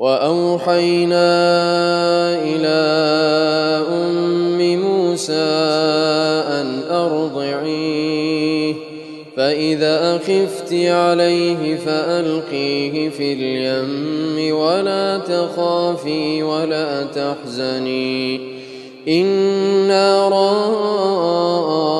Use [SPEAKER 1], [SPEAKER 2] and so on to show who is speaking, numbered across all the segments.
[SPEAKER 1] وأوحينا إلى أم موسى أن أرضعيه فإذا أخفت عليه فألقيه في اليم ولا تخافي ولا تحزني. إنا رادوه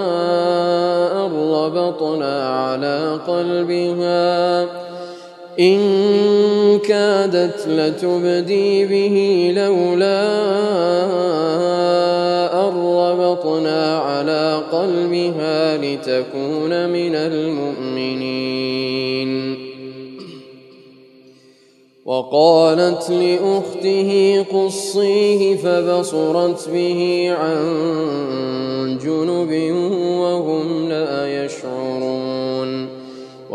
[SPEAKER 1] ربطنا على قلبها. إن كادت لتبدي به لولا أن ربطنا على قلبها لتكون من المؤمنين. وقالت لأخته قصيه فبصرت به عن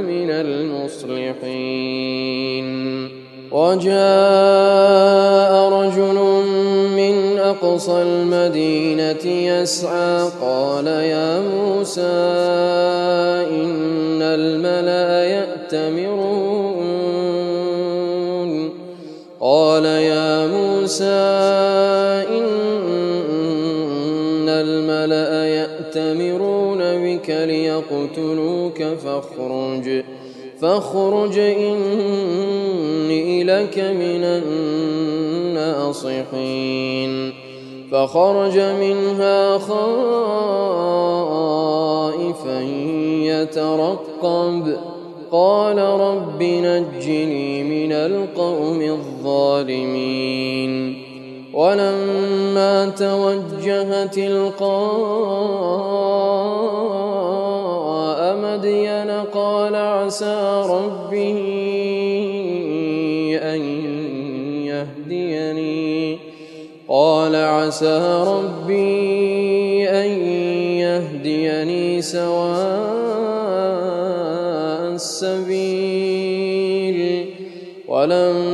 [SPEAKER 1] من المصلحين. وجاء رجل أقصى المدينة يسعى قال يا موسى إن الملأ يأتمرون. قال يا موسى إن الملأ يأتمرون بك ليقتلوك فاخرج فاخرج إني لك من الناصحين. فخرج منها خائفا يترقب. قال رب نجني من القوم الظالمين. ولما توجه تلقاء عسى ربي قال عسى ربي أن يهديني سواء السبيل. ولما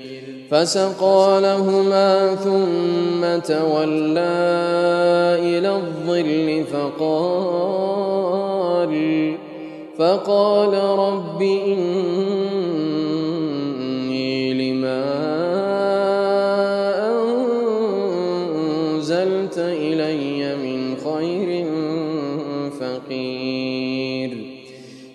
[SPEAKER 1] فسقى لهما ثم تولى إلى الظل فقال فقال رب إني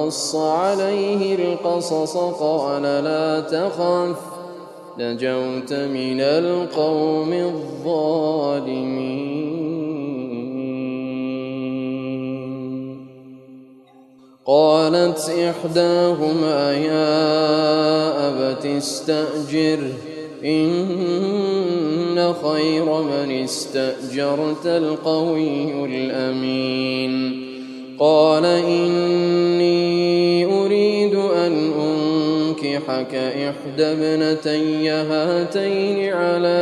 [SPEAKER 1] وقص عليه القصص قال لا تخف نجوت من القوم الظالمين. قالت إحداهما يا أبت استأجر إن خير من استأجرت القوي الأمين. قال إني أريد أن أنكحك إحدى ابنتي هاتين على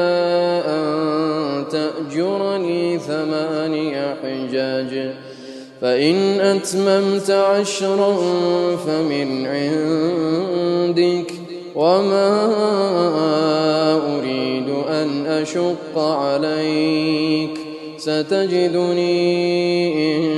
[SPEAKER 1] أن تأجرني ثماني حجاج فإن أتممت عشرا فمن عندك وما أريد أن أشق عليك ستجدني إن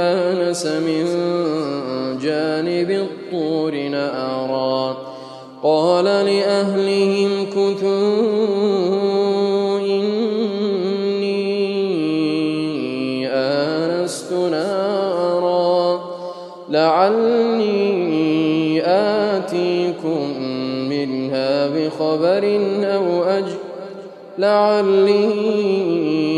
[SPEAKER 1] آنس من جانب الطور نأرا. قال لأهلهم كثوا إني آنست نارا. لعلي آتيكم منها بخبر أو أجل لعلي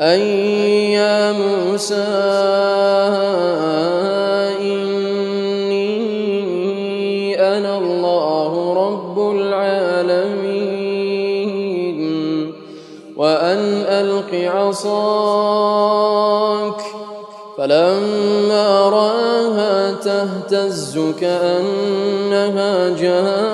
[SPEAKER 1] أي يا موسى إني أنا الله رب العالمين وأن ألق عصاك. فلما رآها تهتز كأنها جان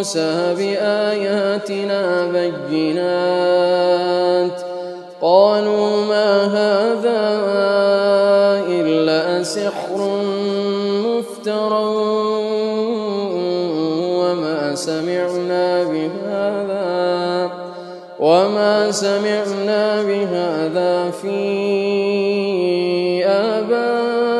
[SPEAKER 1] موسى بآياتنا بينات. قالوا ما هذا إلا سحر مفترى وما سمعنا بهذا وما سمعنا بهذا في آبائنا.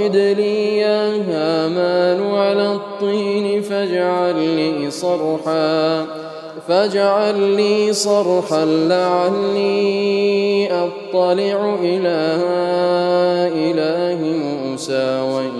[SPEAKER 1] فأوقد لي يا هامان على الطين فاجعل لي صرحا فاجعل لي صرحا لعلي أطلع إلى إله موسى وإني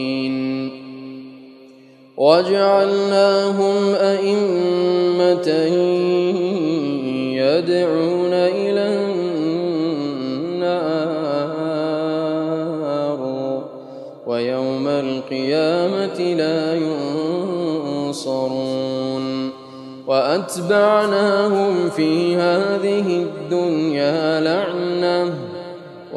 [SPEAKER 1] وجعلناهم أئمة يدعون إلى النار ويوم القيامة لا ينصرون. وأتبعناهم في هذه الدنيا لعنة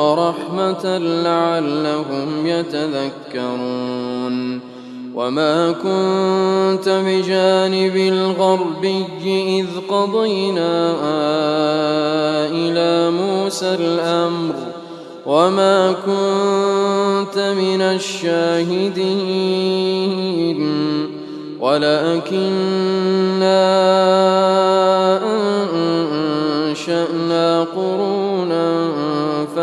[SPEAKER 1] ورحمة لعلهم يتذكرون. وما كنت بجانب الغربي إذ قضينا إلى موسى الأمر. وما كنت من الشاهدين. ولكنا أنشأنا قرونا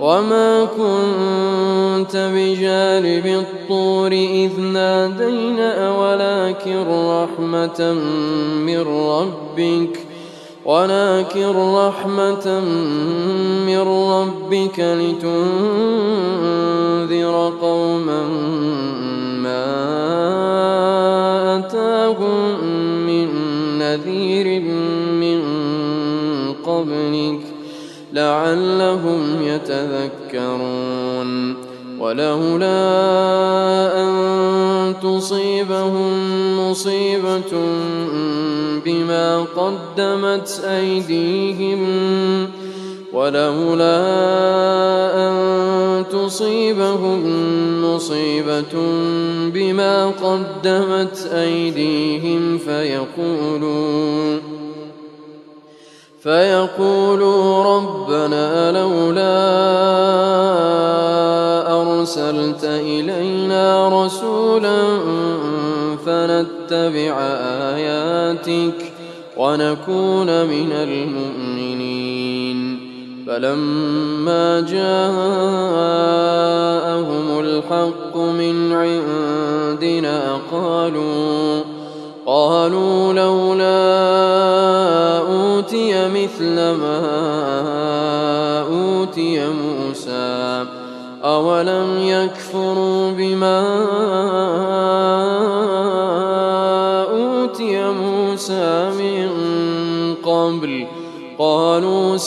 [SPEAKER 1] وما كنت بجانب الطور إذ نادينا ولكن رحمة من ربك ولكن رحمة من ربك لتنذر قوما لعلهم يتذكرون ولولا أن تصيبهم مصيبة بما قدمت أيديهم ولولا أن تصيبهم مصيبة بما قدمت أيديهم فيقولوا فيقولوا ربنا لولا أرسلت إلينا رسولا فنتبع آياتك ونكون من المؤمنين. فلما جاءهم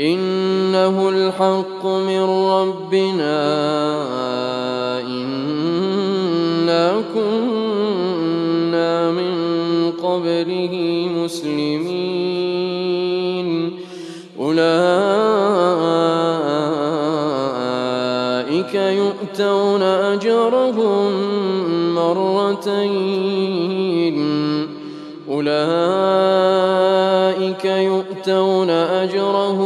[SPEAKER 1] إنه الحق من ربنا. إنا كنا من قبله مسلمين. أولئك يؤتون أجرهم مرتين. أولئك يؤتون أجرهم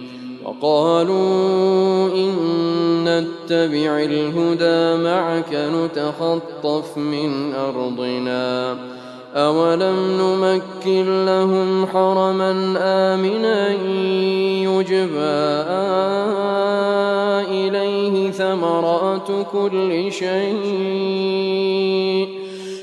[SPEAKER 1] وقالوا إن نتبع الهدى معك نتخطف من أرضنا أولم نمكن لهم حرما آمنا يجبى إليه ثمرات كل شيء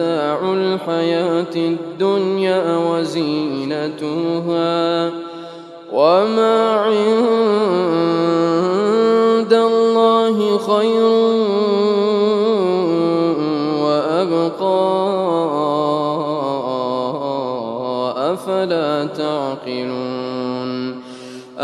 [SPEAKER 1] الحياة الدنيا وزينتها وما عند الله خير وأبقى أفلا تعقلون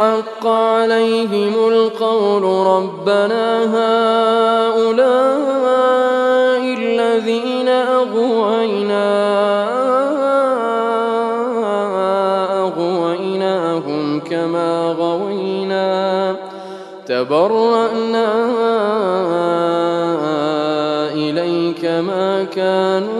[SPEAKER 1] حق عليهم القول ربنا هؤلاء الذين أغوينا كما غوينا تبرأنا إليك ما كانوا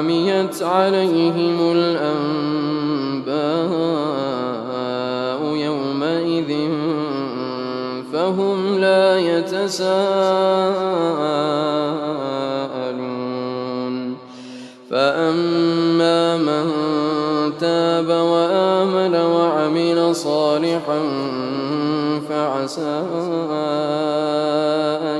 [SPEAKER 1] فعميت عليهم الأنباء يومئذ فهم لا يتساءلون. فأما من تاب وآمن وعمل صالحا فعسى أن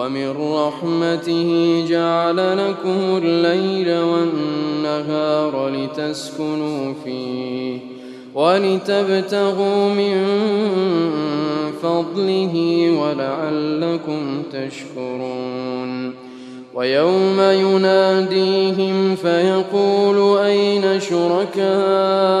[SPEAKER 1] ومن رحمته جعل لكم الليل والنهار لتسكنوا فيه ولتبتغوا من فضله ولعلكم تشكرون. ويوم يناديهم فيقول أين شركائي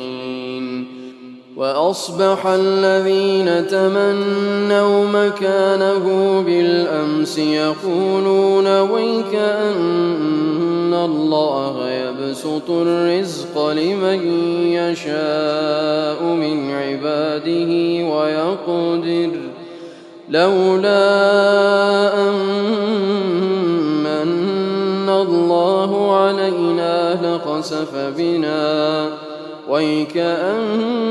[SPEAKER 1] وأصبح الذين تمنوا مكانه بالأمس يقولون ويك أن الله يبسط الرزق لمن يشاء من عباده ويقدر لولا أن الله علينا لخسف بنا ويكأنه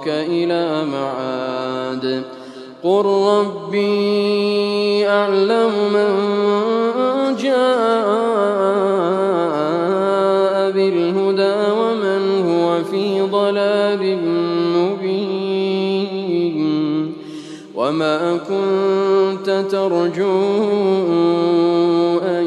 [SPEAKER 1] لرادك إلى معاد. قل ربي أعلم من جاء بالهدى ومن هو في ضلال مبين. وما كنت ترجو أن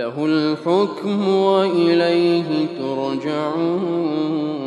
[SPEAKER 1] له الحكم وإليه ترجعون.